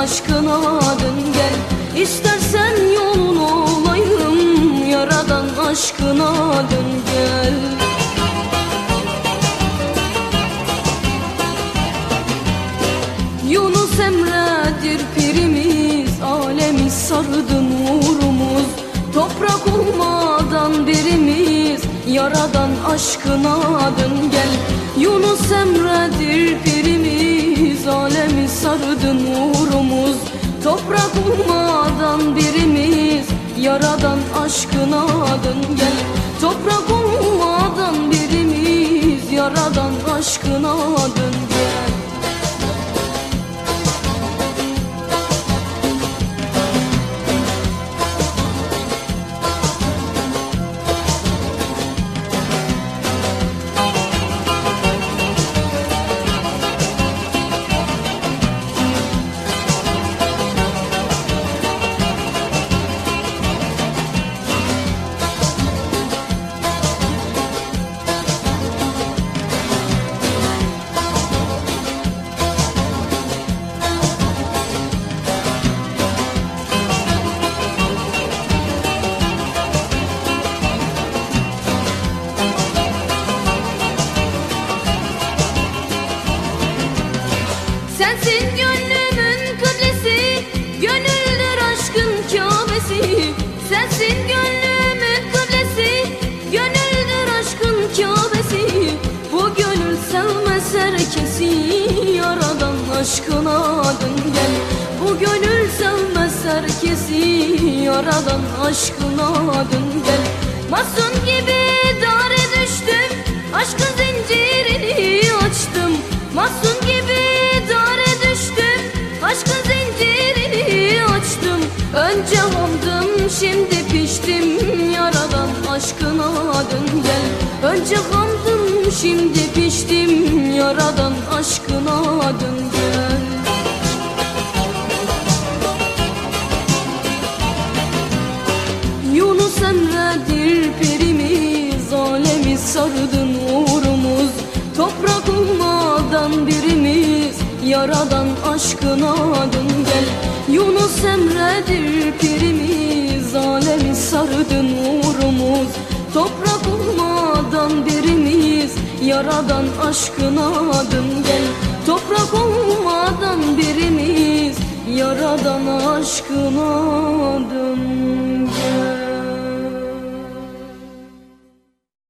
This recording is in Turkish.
aşkına dön gel. İstersen yolun olayım Yaradan aşkına dön gel. Yunus Emre'dir pirimiz Alemi sardı nurumuz. Toprak olmadan birimiz Yaradan aşkına dön gel. Yunus Emre'dir pirimiz Alemi sardı nurumuz Toprak olmadan birimiz Yaradan aşkına dön gel. Toprak olmadan birimiz Yaradan aşkına dön Sensin gönlümün kıblesi Gönüldür aşkın kâbesi. Sensin gönlümün kıblesi Gönüldür aşkın kâbesi. Bu gönül sevmez herkesi Yaradan aşkına dön gel. Bu gönül sevmez herkesi Yaradan aşkına dön gel. Masum gibi Yaradan aşkına dön gel. Önce hamdım şimdi piştim. Yaradan aşkına dön gel. Yunus Emre'dir pirimiz Alemi sardı nurumuz Toprak olmadan birimiz Yaradan aşkına dön gel. Yunus Emre'dir pirimiz Alemi sardı nurumuz. Toprak olmadan birimiz Yaradan aşkına dön gel. Toprak olmadan birimiz Yaradan aşkına dön